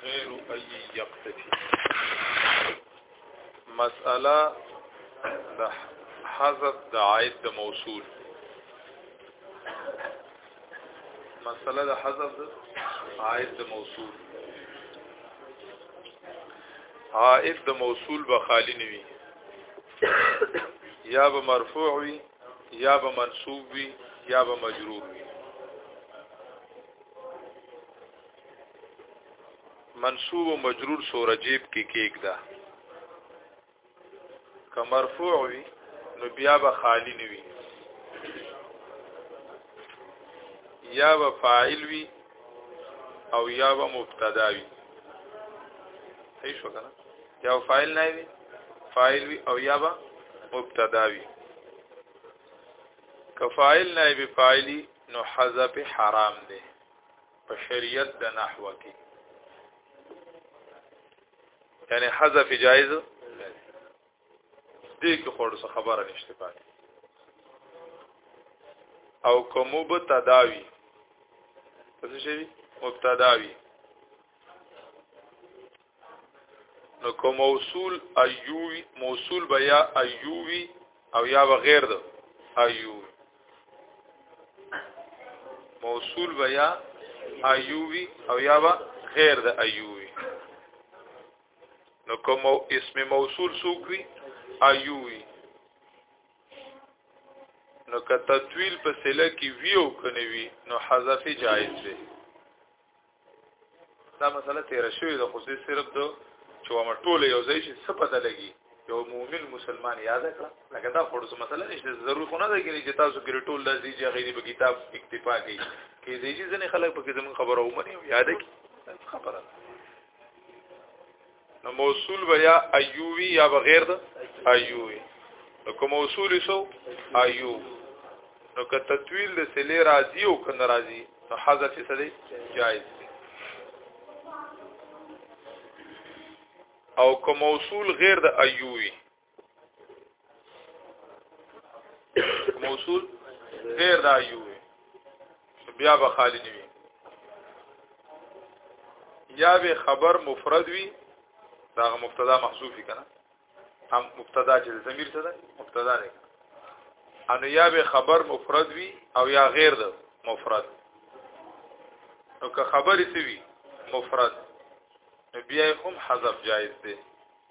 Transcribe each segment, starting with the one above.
خیر ای یقتفی مسأله د حذف د عائد د موصول مسأله د حذف د عائد د موصول عائد د موصول به خالی نه وي یا به مرفوع وي یا به منصوب وي یا به مجرور وي منصوب او مجرور سوره جیب کې کېږده که مرفوع وي نو بیا به خالی نه وي یا به فاعل وي او یا به مبتدا وي صحیح شو کنه یا فاعل نه وي فاعل وي او یا به مبتدا وي که فاعل نائب فاعلی نو حذف حرام دی په شریعت د نحو کې یعنی حذف جایز دې کې خور څه خبره نشته پاتې او کوم مبتداوی څه شي مبتداوی نو کوم موصول ایوی موصول بیا ایوی او یا بغیر د ایو موصول بیا ایوی او یا بغیر د ایوی نو کوم اسم موصول سوکوي ایوی نو که تطویل په سله کې ویو کنه وی نو حذف جایز دی دا مسله تیر شوې ده خو زه صرف دو چې ومه ټول یو ځای شي څه پته لګي یو مؤمن مسلمان یاد کړه لکه دا خو څه مسله نشته ضرور خو نه ده چې تاسو کې ټول لازم چې غیر په کتاب اکتفا کوي کې دې چې ځنې خلک په کې زمون خبره ومني یاد کی خبره نو موصول به یا ایووی یا بغیر د ایووی نو کوم موصول شو ایو نو که تطویل د سلی راضی او کنه راضی نو حذف څه دی جائز دی او کوم موصول غیر د ایووی موصول غیر دا یو بیا به خالی نه وي یا به خبر مفرد وي دا مبتدا محذوفي کنه هم مبتدا چې ضمیر څه ده مبتدا نه ان یا به خبر مفرد وي او یا غیر ده مفرد نو که خبر سی وي مفرد بیا هم حذف جایز دی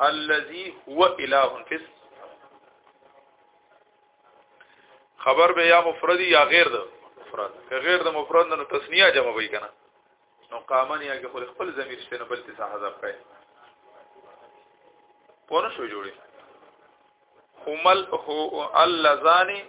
الذي هو اله فس خبر به یا مفردی یا غیر ده مفرد که غیر ده مفرد نه تسنیه جمع وای کنه نو قامن یا که خپل ضمیر شته نه بل څه حذف کړي پونه شو جوړي همل هو اللذان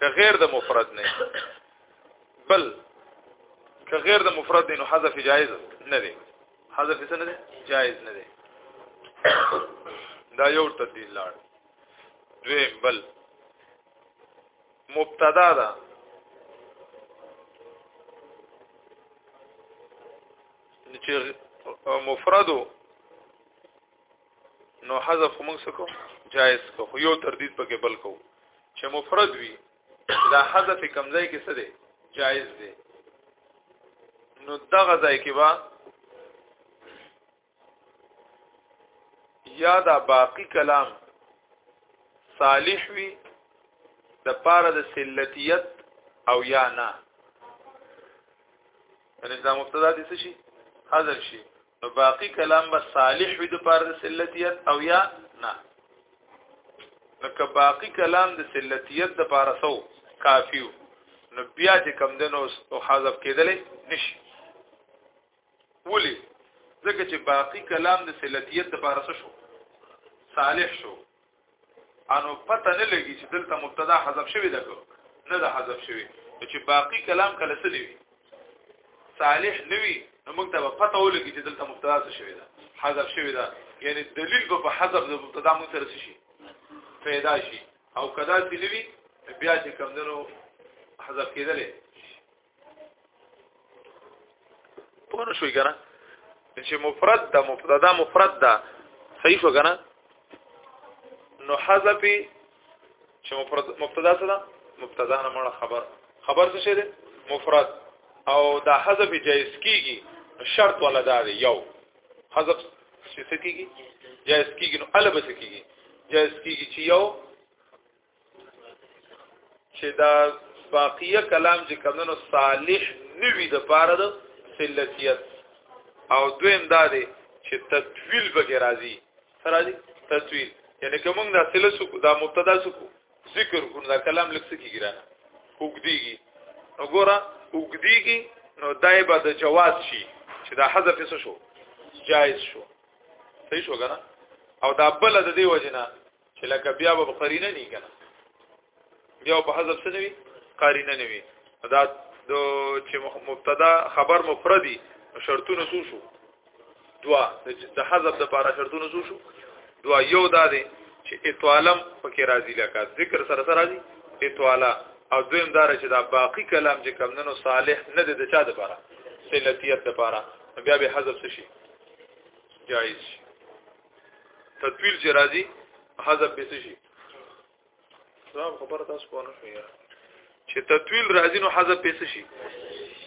که غیر د مفرد نه بل که غیر د مفرد نه حذف جایز نه دی حذف څه نه دی جایز نه دی دا یو تدلیل لاړ دوی بل مبتدا ده چې مفردو نو حذف موږ سکو جائز کو خو یو تردید پکې بل کو چې مفرد وي دا حذف کمزای کې څه دی جائز دی نو دغه ځای کې با یا دا باقی کلام صالح وي د پاره د سلتیت او یا نه یعنی دا مبتدا دي څه شي حاضر شي نو باقی کلام به صالح وي د پاره د سلتیت او یا نه نو که باقی کلام د سلتیت د پاره سو کافی نو بیا چې کم دنو او حذف کېدلې نشي ولی ځکه چې باقی کلام د سلتیت د پاره شو صالح شو انو پته نه لګي چې دلته مبتدا حذف شوی ده نه ده حذف شوی چې باقی کلام کله څه دی صالح نوی نو موږ ته پته ولګي چې دلته مبتدا څه شوی ده حذف شوی ده یعنی دلیل به په حذف د مبتدا مو سره شي پیدا شي او کدا چې نوی بیا چې کمندونو حذف کېدلې پوه شو کنه چې مفرد ده مبتدا مفرد ده صحیح شو کنه نو حذف چې مبتدا څه ده مبتدا نه مړه خبر خبر څه شه ده مفرد او دا حذف جائز کیږي شرط ولا دا دی یو حذف څه کیږي جائز کیږي نو الب څه کیږي جائز کیږي چې یو چې دا باقیه کلام چې کمنو صالح نوی د پاره د سلتیت او دویم دا دی چې تطویل بګی راځي سره دی تطویل یعنی کوم دا سلسو دا مبتدا سکو ذکر کو دا کلام لکس کیږي را وګدیږي وګوره وګدیږي نو دای به د جواز شي چې دا حذف څه شو جائز شو صحیح شو کنه او دا بل د دې وجنه چې لکه بیا به قرینه نه کنه بیا په حذف څه نوي قرینه نه وي دا د چې مبتدا خبر مفردي شرطونه سو شو دوا د حذف د لپاره شرطونه سو شو دوا یو دا دی چې اتوالم پکې راځي لکه ذکر سره سره راځي اتوالا او دویم دار چې دا باقی کلام چې کمندنو صالح نه د چا د لپاره سلتیت د لپاره بیا به حذف شي جایز شي تطویل چې راځي حذف به شي دا خبره تاسو کوو نه چې تطویل راځي نو حذف به شي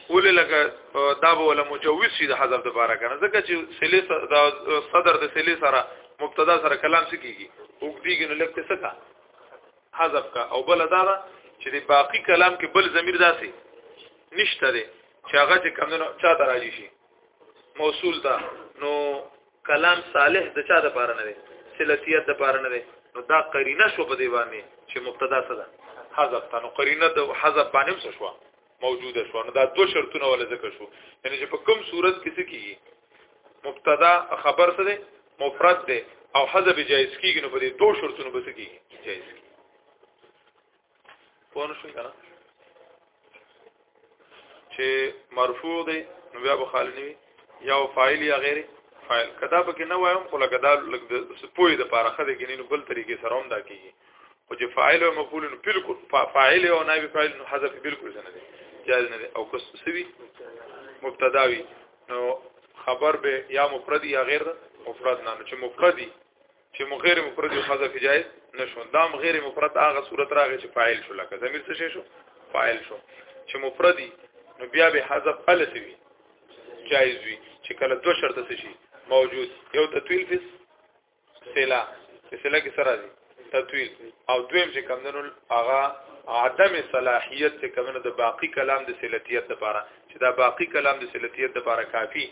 ولې لکه دا به ولا مجوز شي د حذف لپاره کنه ځکه چې سلی د صدر د سلی سره مبتدا سره کلام سکیږي وګدیږي نو لکه څه کا حذف کا او بل دا ده چې د باقی کلام کې بل ضمیر داسي نشته دی چې هغه چې کمونه چا ته راځي شي موصول ده نو کلام صالح د چا د پاره نه دی سلتیت د پاره نه دی نو دا قرینه شو په دی باندې چې مبتدا څه ده حذف ته نو قرینه د حذف باندې څه شو موجوده شو نو دا دوه شرطونه ول ذکر شو یعنی چې په کوم صورت کې څه کیږي مبتدا خبر څه دی مفرد دی او حذف جایز کیږي نو په دې دوه شرطونو به څه کیږي جایز کیږي پوه شو کنه چې مرفوع دی نو بیا به خالی نه یا فاعل یا غیر فاعل کدا به کې نه وایم خو لکه دا لګ د سپوی د پاره خده کې نه بل طریقې سره هم دا کیږي او چې فاعل او مفعول نو بالکل فاعل او نائب فاعل نو حذف بالکل نه دی جائز نه دی او کس سوي مبتدا وي نو خبر به یا مفرد یا غیر مفرد نه چې مفردي چې مغیر مفرد خزه کې جایز نشو دا مغیر مفرد هغه صورت راغی چې فاعل شو لکه ضمیر څه شو فاعل شو چې مفردی نو بیا به حذف الف وی جایز وی چې کله دو شرط څه شي موجود یو تطویل فس سلا سلا کې سره دي تطویل او دویم چې کمندونو هغه عدم صلاحیت چې کمنه د باقی کلام د سلتیت لپاره چې دا باقی کلام د سلتیت لپاره کافی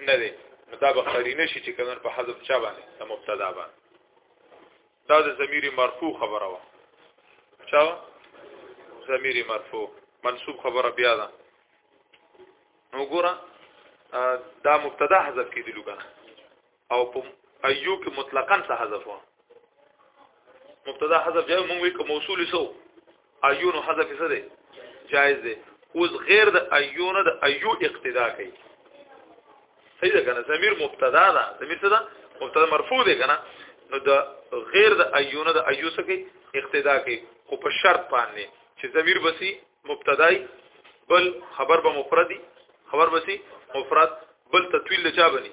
نه دی نو دا به قرینه شي چې کمن په حذف چا باندې د مبتدا باندې دا د ضمیر مرفوع خبره وه چا ضمیر مرفوع منصوب خبره بیا ده نو ګوره دا مبتدا حذف کیدلو کنه او په ایو کې مطلقاً څه حذف و مبتدا حذف جای مونږ وی کوم موصول سو ایو نو حذف څه دی جایز دی اوس غیر د ایو نه د ایو اقتدا کوي صحیح ده کنه ضمیر مبتدا ده ضمیر څه ده مبتدا مرفوع دی کنه نو د غیر د ایو نه د ایو څه کوي اقتدا کوي خو په شرط باندې چې ضمیر بسی مبتدای بل خبر به مفردی خبر بسی مفرد بل تطویل لچا بنی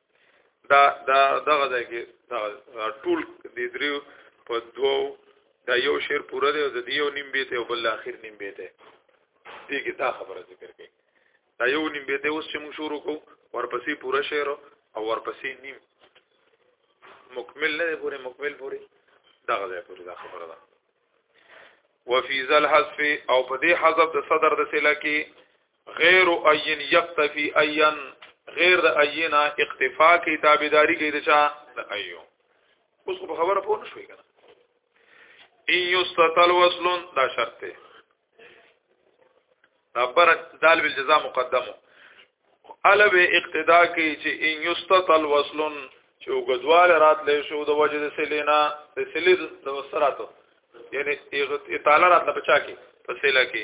دا دا دغه ځای کې ټول د دریو په دوو دا یو شعر پوره دی او د یو نیم بیت او بل اخر نیم بیت دی دې کې دا خبره ذکر کړي دا یو نیم بیت اوس چې موږ شروع کوو ورپسې پوره شعر او ورپسې نیم مکمل نه دی پوره مکمل پوره دغه ځای پوره دا خبره ده وفي ذل حذف او په دې حذف د صدر د سلا کې غیر اين يقتفي ايا غیر د اینا اقتفا کی تابعداری کی دچا د ایو اوس په خبره پوه نشوي کنه ان یستتل وصل دا شرط دی دا پر دال بالجزاء مقدمه الو اقتدا کی چې ان یستتل وصل چې وګدوال راتلې شو د وجه د سلینا د سلی د وسراتو یعنی اطاله راتله بچا کی په سیلا کی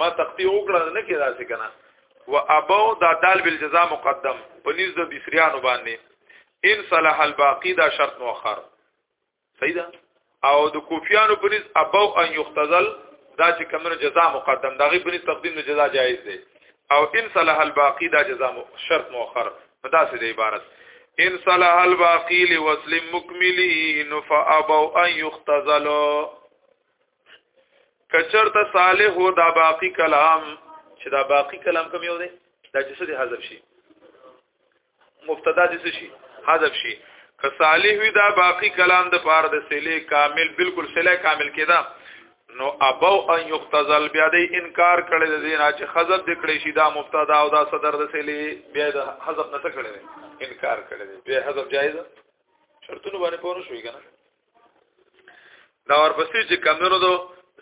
ما تقطیع وکړه نه کې داسې کنه و ابو دا دال بالجزاء مقدم په نيز د بصريانو باندې ان صلاح الباقی دا شرط مؤخر صحیح ده او د کوفیانو په نيز ابو ان یختزل دا چې کمنو جزاء مقدم دا غي په نيز تقدیم د جزاء جایز دی او ان صلاح الباقی دا جزاء شرط مؤخر په داسې د عبارت ان صلاح الباقی لوصل مکملی نفابو ان یختزلو کچر ته صالح هو دا باقی کلام چې دا باقی کلام کوم یو دی دا چې څه دی حذف شي مبتدا دې څه شي حذف شي که صالح وي دا باقی کلام د پاره د سلی کامل بالکل سلی کامل کېدا نو ابو ان یختزل بیا دې انکار کړي د دې نه چې حذف دې کړی شي دا مبتدا او دا صدر د سلی بیا د حذف نه کړي انکار کړي بیا حذف جایز شرطونه باندې پوره شوی کنه دا ورپسې چې کمونو دو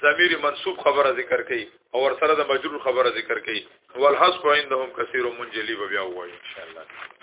ضمیر منصوب خبره ذکر کړي او ور سره د مجرور خبره ذکر کړي والحسب عندهم كثير منجلي بیا وایي ان شاء الله